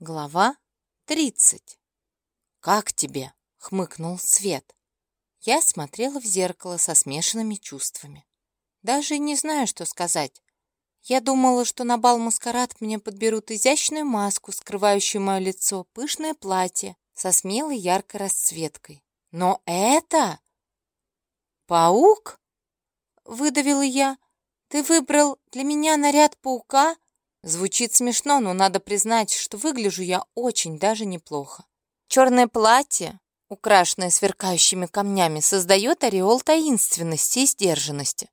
Глава тридцать. «Как тебе?» — хмыкнул Свет. Я смотрела в зеркало со смешанными чувствами. Даже не знаю, что сказать. Я думала, что на бал маскарад мне подберут изящную маску, скрывающую мое лицо, пышное платье со смелой яркой расцветкой. Но это... «Паук?» — выдавила я. «Ты выбрал для меня наряд паука?» Звучит смешно, но надо признать, что выгляжу я очень даже неплохо. Черное платье, украшенное сверкающими камнями, создает ореол таинственности и сдержанности.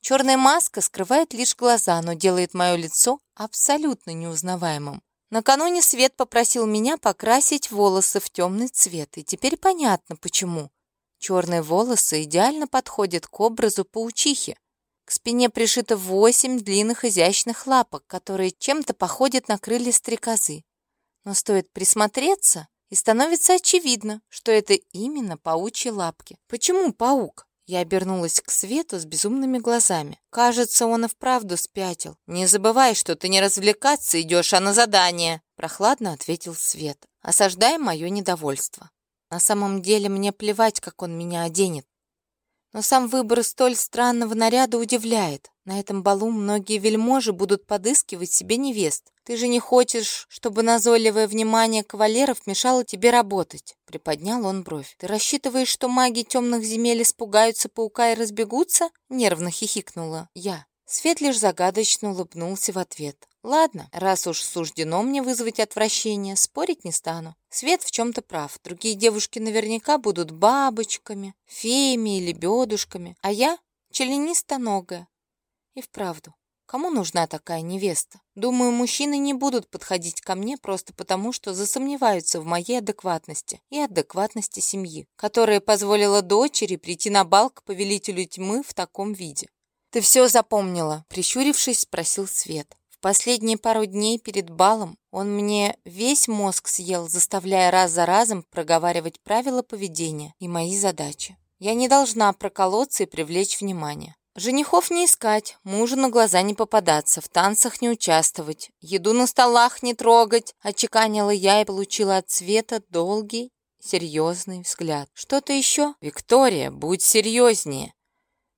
Черная маска скрывает лишь глаза, но делает мое лицо абсолютно неузнаваемым. Накануне Свет попросил меня покрасить волосы в темный цвет, и теперь понятно, почему. Черные волосы идеально подходят к образу паучихи. К спине пришито восемь длинных изящных лапок, которые чем-то походят на крылья стрекозы. Но стоит присмотреться, и становится очевидно, что это именно паучьи лапки. Почему паук? Я обернулась к Свету с безумными глазами. Кажется, он и вправду спятил. «Не забывай, что ты не развлекаться идешь, а на задание!» Прохладно ответил Свет, осаждая мое недовольство. На самом деле мне плевать, как он меня оденет. Но сам выбор столь странного наряда удивляет. На этом балу многие вельможи будут подыскивать себе невест. Ты же не хочешь, чтобы назойливое внимание кавалеров мешало тебе работать?» Приподнял он бровь. «Ты рассчитываешь, что маги темных земель испугаются паука и разбегутся?» Нервно хихикнула я. Свет лишь загадочно улыбнулся в ответ. Ладно, раз уж суждено мне вызвать отвращение, спорить не стану. Свет в чем-то прав. Другие девушки наверняка будут бабочками, феями или бедушками, а я членистоногая. И вправду, кому нужна такая невеста? Думаю, мужчины не будут подходить ко мне просто потому, что засомневаются в моей адекватности и адекватности семьи, которая позволила дочери прийти на бал к повелителю тьмы в таком виде. «Ты все запомнила?» — прищурившись, спросил Свет. Последние пару дней перед балом он мне весь мозг съел, заставляя раз за разом проговаривать правила поведения и мои задачи. Я не должна проколоться и привлечь внимание. Женихов не искать, мужу на глаза не попадаться, в танцах не участвовать, еду на столах не трогать, очеканила я и получила от Света долгий, серьезный взгляд. Что-то еще? Виктория, будь серьезнее.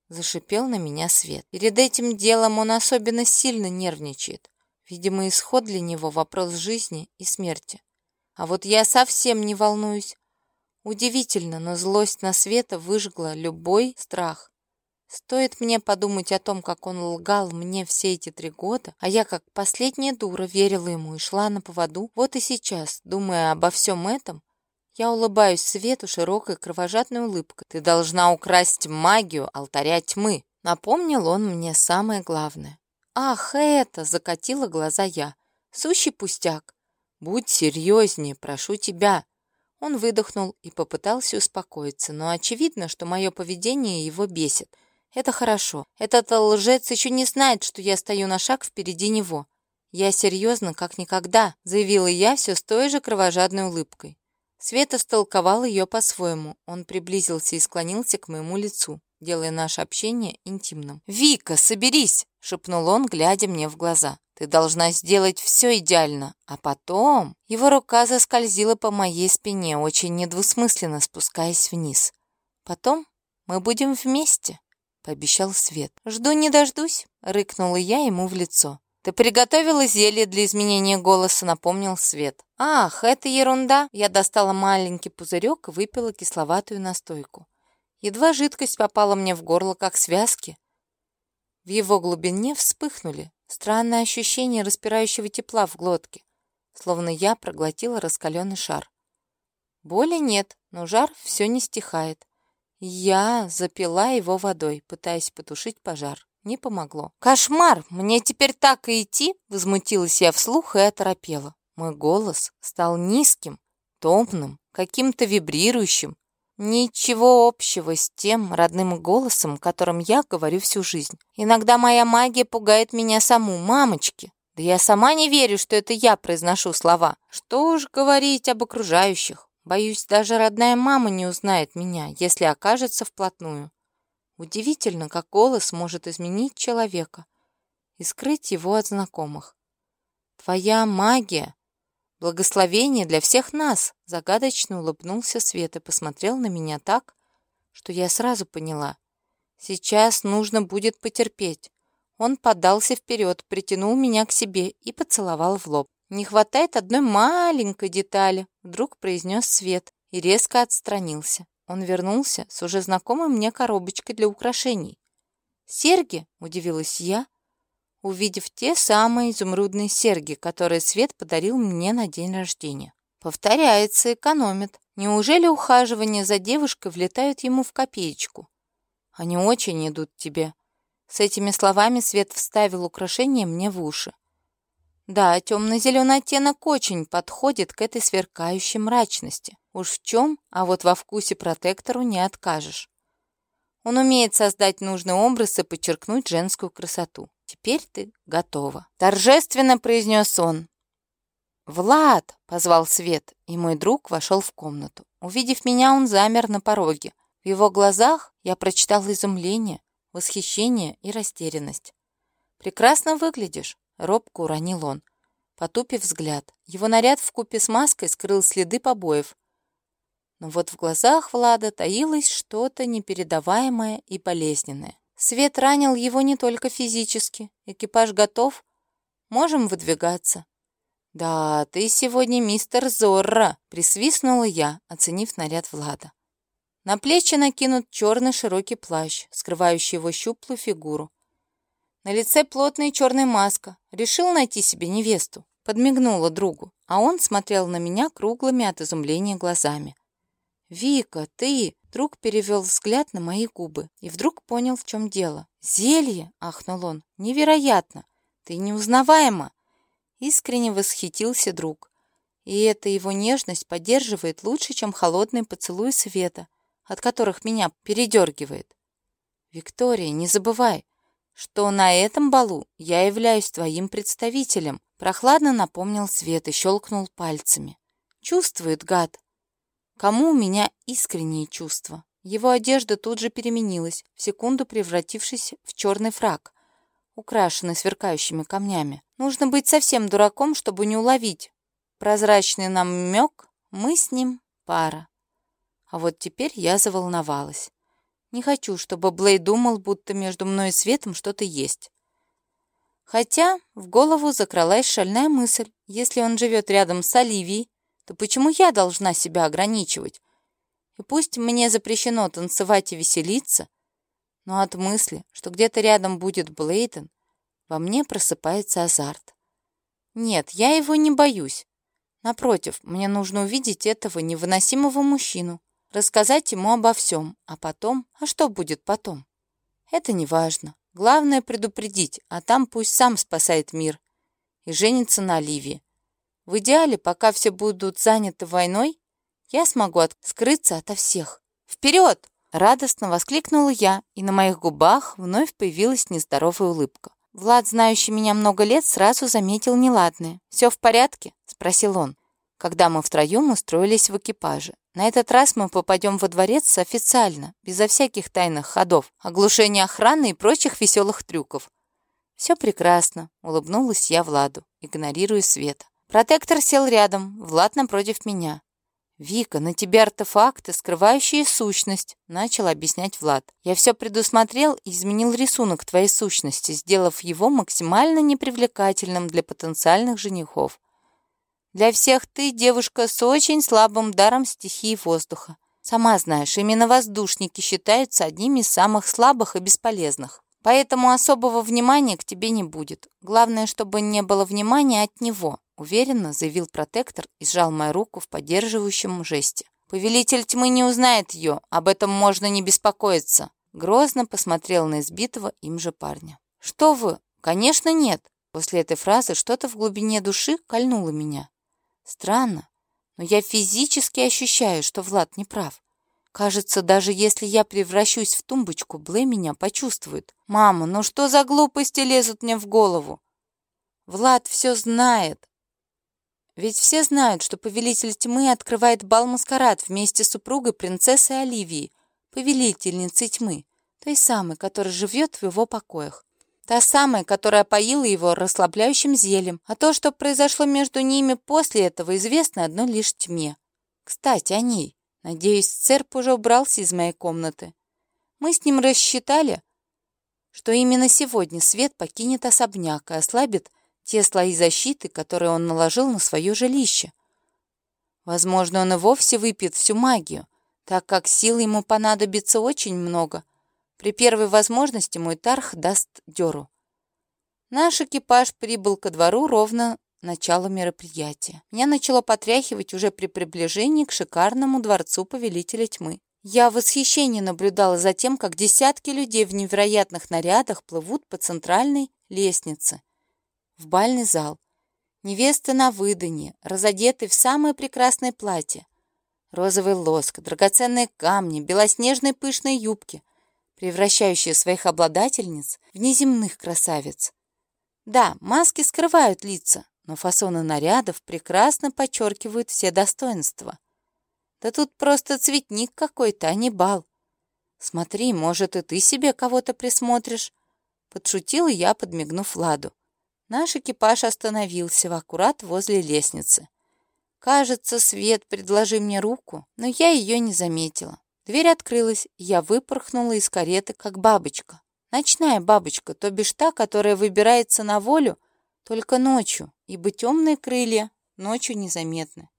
Зашипел на меня свет. Перед этим делом он особенно сильно нервничает. Видимо, исход для него — вопрос жизни и смерти. А вот я совсем не волнуюсь. Удивительно, но злость на света выжгла любой страх. Стоит мне подумать о том, как он лгал мне все эти три года, а я как последняя дура верила ему и шла на поводу, вот и сейчас, думая обо всем этом, я улыбаюсь Свету широкой кровожадной улыбкой. «Ты должна украсть магию алтаря тьмы», — напомнил он мне самое главное. «Ах, это!» — закатила глаза я. «Сущий пустяк. Будь серьезнее, прошу тебя». Он выдохнул и попытался успокоиться, но очевидно, что мое поведение его бесит. Это хорошо. Этот лжец еще не знает, что я стою на шаг впереди него. «Я серьезно, как никогда», — заявила я все с той же кровожадной улыбкой. Света столковал ее по-своему. Он приблизился и склонился к моему лицу, делая наше общение интимным. «Вика, соберись!» — шепнул он, глядя мне в глаза. «Ты должна сделать все идеально, а потом...» Его рука заскользила по моей спине, очень недвусмысленно спускаясь вниз. «Потом мы будем вместе», — пообещал Свет. «Жду не дождусь», — рыкнула я ему в лицо. «Ты приготовила зелье для изменения голоса», — напомнил Свет. «Ах, это ерунда!» Я достала маленький пузырек и выпила кисловатую настойку. Едва жидкость попала мне в горло, как связки. В его глубине вспыхнули. Странное ощущение распирающего тепла в глотке, словно я проглотила раскаленный шар. Боли нет, но жар все не стихает. Я запила его водой, пытаясь потушить пожар. Не помогло. «Кошмар! Мне теперь так и идти?» Возмутилась я вслух и оторопела. Мой голос стал низким, томным, каким-то вибрирующим. Ничего общего с тем родным голосом, которым я говорю всю жизнь. Иногда моя магия пугает меня саму, мамочки. Да я сама не верю, что это я произношу слова. Что уж говорить об окружающих. Боюсь, даже родная мама не узнает меня, если окажется вплотную. Удивительно, как голос может изменить человека и скрыть его от знакомых. Твоя магия Благословение для всех нас!» Загадочно улыбнулся Свет и посмотрел на меня так, что я сразу поняла. Сейчас нужно будет потерпеть. Он подался вперед, притянул меня к себе и поцеловал в лоб. «Не хватает одной маленькой детали», — вдруг произнес Свет и резко отстранился. Он вернулся с уже знакомой мне коробочкой для украшений. «Серьги?» — удивилась я, увидев те самые изумрудные серьги, которые Свет подарил мне на день рождения. Повторяется, экономит. Неужели ухаживание за девушкой влетают ему в копеечку? Они очень идут тебе. С этими словами Свет вставил украшение мне в уши. Да, темно-зеленый оттенок очень подходит к этой сверкающей мрачности. Уж в чем, а вот во вкусе протектору не откажешь. Он умеет создать нужный образ и подчеркнуть женскую красоту. Теперь ты готова. Торжественно произнес он. «Влад!» — позвал Свет, и мой друг вошел в комнату. Увидев меня, он замер на пороге. В его глазах я прочитал изумление, восхищение и растерянность. «Прекрасно выглядишь», — робко уронил он, потупив взгляд. Его наряд в купе с маской скрыл следы побоев. Но вот в глазах Влада таилось что-то непередаваемое и болезненное. Свет ранил его не только физически. Экипаж готов? Можем выдвигаться. «Да, ты сегодня мистер Зорро!» — присвистнула я, оценив наряд Влада. На плечи накинут черный широкий плащ, скрывающий его щуплую фигуру. На лице плотная черная маска. Решил найти себе невесту. Подмигнула другу, а он смотрел на меня круглыми от изумления глазами. «Вика, ты...» Друг перевел взгляд на мои губы и вдруг понял, в чем дело. «Зелье!» — ахнул он. «Невероятно! Ты неузнаваема!» Искренне восхитился друг. И эта его нежность поддерживает лучше, чем холодный поцелуй света, от которых меня передергивает. «Виктория, не забывай, что на этом балу я являюсь твоим представителем», прохладно напомнил Свет и щелкнул пальцами. «Чувствует, гад, Кому у меня искренние чувства? Его одежда тут же переменилась, в секунду превратившись в черный фраг, украшенный сверкающими камнями. Нужно быть совсем дураком, чтобы не уловить. Прозрачный намек, мы с ним пара. А вот теперь я заволновалась. Не хочу, чтобы Блей думал, будто между мной и Светом что-то есть. Хотя в голову закралась шальная мысль. Если он живет рядом с Оливией, то почему я должна себя ограничивать? И пусть мне запрещено танцевать и веселиться, но от мысли, что где-то рядом будет Блейден, во мне просыпается азарт. Нет, я его не боюсь. Напротив, мне нужно увидеть этого невыносимого мужчину, рассказать ему обо всем, а потом... А что будет потом? Это не важно. Главное предупредить, а там пусть сам спасает мир и женится на Оливии. В идеале, пока все будут заняты войной, я смогу от... скрыться ото всех. «Вперед!» — радостно воскликнула я, и на моих губах вновь появилась нездоровая улыбка. Влад, знающий меня много лет, сразу заметил неладное. «Все в порядке?» — спросил он, когда мы втроем устроились в экипаже. На этот раз мы попадем во дворец официально, безо всяких тайных ходов, оглушения охраны и прочих веселых трюков. «Все прекрасно», — улыбнулась я Владу, игнорируя Света. Протектор сел рядом, Влад напротив меня. «Вика, на тебе артефакты, скрывающие сущность», — начал объяснять Влад. «Я все предусмотрел и изменил рисунок твоей сущности, сделав его максимально непривлекательным для потенциальных женихов. Для всех ты девушка с очень слабым даром стихии воздуха. Сама знаешь, именно воздушники считаются одними из самых слабых и бесполезных. Поэтому особого внимания к тебе не будет. Главное, чтобы не было внимания от него. Уверенно заявил протектор и сжал мою руку в поддерживающем жесте. «Повелитель тьмы не узнает ее, об этом можно не беспокоиться». Грозно посмотрел на избитого им же парня. «Что вы? Конечно, нет!» После этой фразы что-то в глубине души кольнуло меня. Странно, но я физически ощущаю, что Влад не прав. Кажется, даже если я превращусь в тумбочку, Блэй меня почувствует. «Мама, ну что за глупости лезут мне в голову?» «Влад все знает, ведь все знают, что повелитель тьмы открывает бал-маскарад вместе с супругой принцессы Оливии, повелительницей тьмы, той самой, которая живет в его покоях. Та самая, которая поила его расслабляющим зельем, а то, что произошло между ними после этого, известно одной лишь тьме. Кстати, о ней. Надеюсь, Церп уже убрался из моей комнаты. Мы с ним рассчитали, что именно сегодня свет покинет особняк и ослабит те слои защиты, которые он наложил на свое жилище. Возможно, он и вовсе выпьет всю магию, так как сил ему понадобится очень много — при первой возможности мой тарх даст дёру. Наш экипаж прибыл ко двору ровно начало мероприятия. Меня начало потряхивать уже при приближении к шикарному дворцу Повелителя Тьмы. Я в восхищении наблюдала за тем, как десятки людей в невероятных нарядах плывут по центральной лестнице в бальный зал. Невесты на выданье, разодеты в самое прекрасное платье. Розовый лоск, драгоценные камни, белоснежные пышные юбки превращающие своих обладательниц в неземных красавиц. Да, маски скрывают лица, но фасоны нарядов прекрасно подчеркивают все достоинства. Да тут просто цветник какой-то, а не бал. Смотри, может, и ты себе кого-то присмотришь. Подшутила я, подмигнув Ладу. Наш экипаж остановился в аккурат возле лестницы. Кажется, Свет, предложи мне руку, но я ее не заметила. Дверь открылась, я выпорхнула из кареты, как бабочка. Ночная бабочка, то бишь та, которая выбирается на волю только ночью, ибо темные крылья ночью незаметны.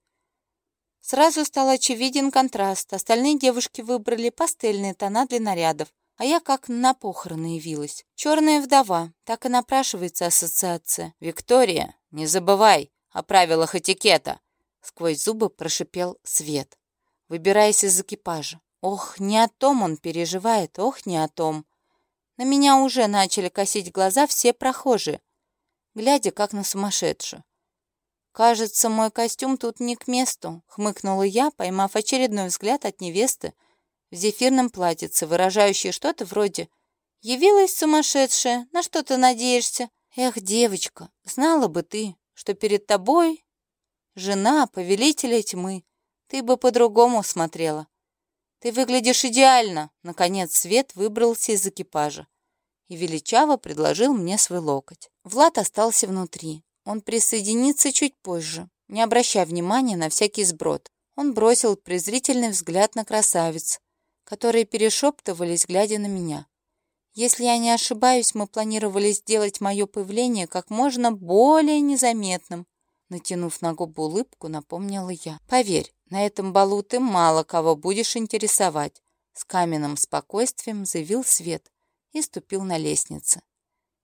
Сразу стал очевиден контраст. Остальные девушки выбрали пастельные тона для нарядов, а я как на похороны явилась. Черная вдова, так и напрашивается ассоциация. «Виктория, не забывай о правилах этикета!» Сквозь зубы прошипел Свет, выбираясь из экипажа. Ох, не о том он переживает, ох, не о том. На меня уже начали косить глаза все прохожие, глядя как на сумасшедшую. «Кажется, мой костюм тут не к месту», — хмыкнула я, поймав очередной взгляд от невесты в зефирном платьице, выражающей что-то вроде «Явилась сумасшедшая, на что ты надеешься?» «Эх, девочка, знала бы ты, что перед тобой жена повелителя тьмы, ты бы по-другому смотрела». «Ты выглядишь идеально!» Наконец Свет выбрался из экипажа и величаво предложил мне свой локоть. Влад остался внутри. Он присоединится чуть позже, не обращая внимания на всякий сброд. Он бросил презрительный взгляд на красавиц, которые перешептывались, глядя на меня. Если я не ошибаюсь, мы планировали сделать мое появление как можно более незаметным. Натянув на губу улыбку, напомнила я. «Поверь, на этом балу ты мало кого будешь интересовать», с каменным спокойствием заявил Свет и ступил на лестнице.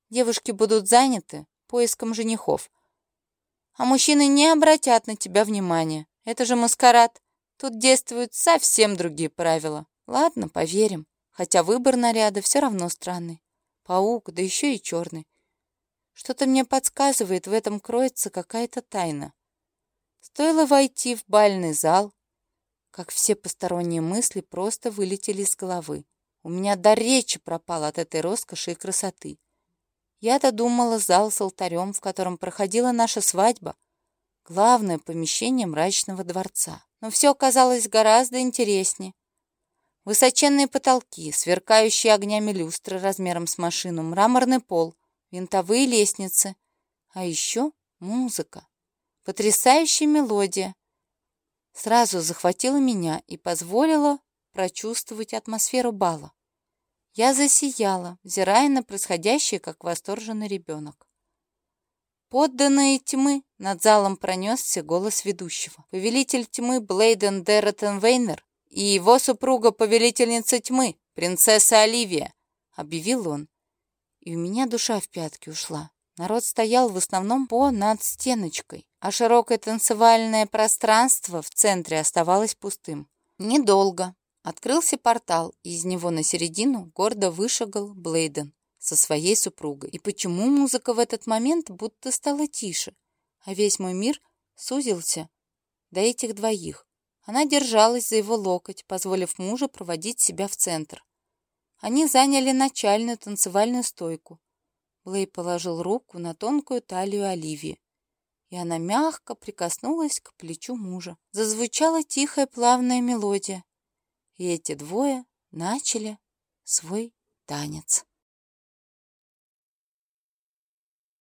«Девушки будут заняты поиском женихов, а мужчины не обратят на тебя внимания. Это же маскарад. Тут действуют совсем другие правила. Ладно, поверим, хотя выбор наряда все равно странный. Паук, да еще и черный. Что-то мне подсказывает, в этом кроется какая-то тайна. Стоило войти в бальный зал, как все посторонние мысли просто вылетели из головы. У меня до речи пропал от этой роскоши и красоты. Я-то думала, зал с алтарем, в котором проходила наша свадьба, главное помещение мрачного дворца. Но все оказалось гораздо интереснее. Высоченные потолки, сверкающие огнями люстры размером с машину, мраморный пол — винтовые лестницы, а еще музыка. Потрясающая мелодия. Сразу захватила меня и позволила прочувствовать атмосферу бала. Я засияла, взирая на происходящее, как восторженный ребенок. «Подданные тьмы!» — над залом пронесся голос ведущего. «Повелитель тьмы Блейден Дерротен Вейнер и его супруга Повелительница тьмы, принцесса Оливия!» — объявил он и у меня душа в пятки ушла. Народ стоял в основном по над стеночкой, а широкое танцевальное пространство в центре оставалось пустым. Недолго. Открылся портал, и из него на середину гордо вышагал Блейден со своей супругой. И почему музыка в этот момент будто стала тише, а весь мой мир сузился до этих двоих? Она держалась за его локоть, позволив мужу проводить себя в центр. Они заняли начальную танцевальную стойку. Блей положил руку на тонкую талию Оливии, и она мягко прикоснулась к плечу мужа. Зазвучала тихая плавная мелодия, и эти двое начали свой танец.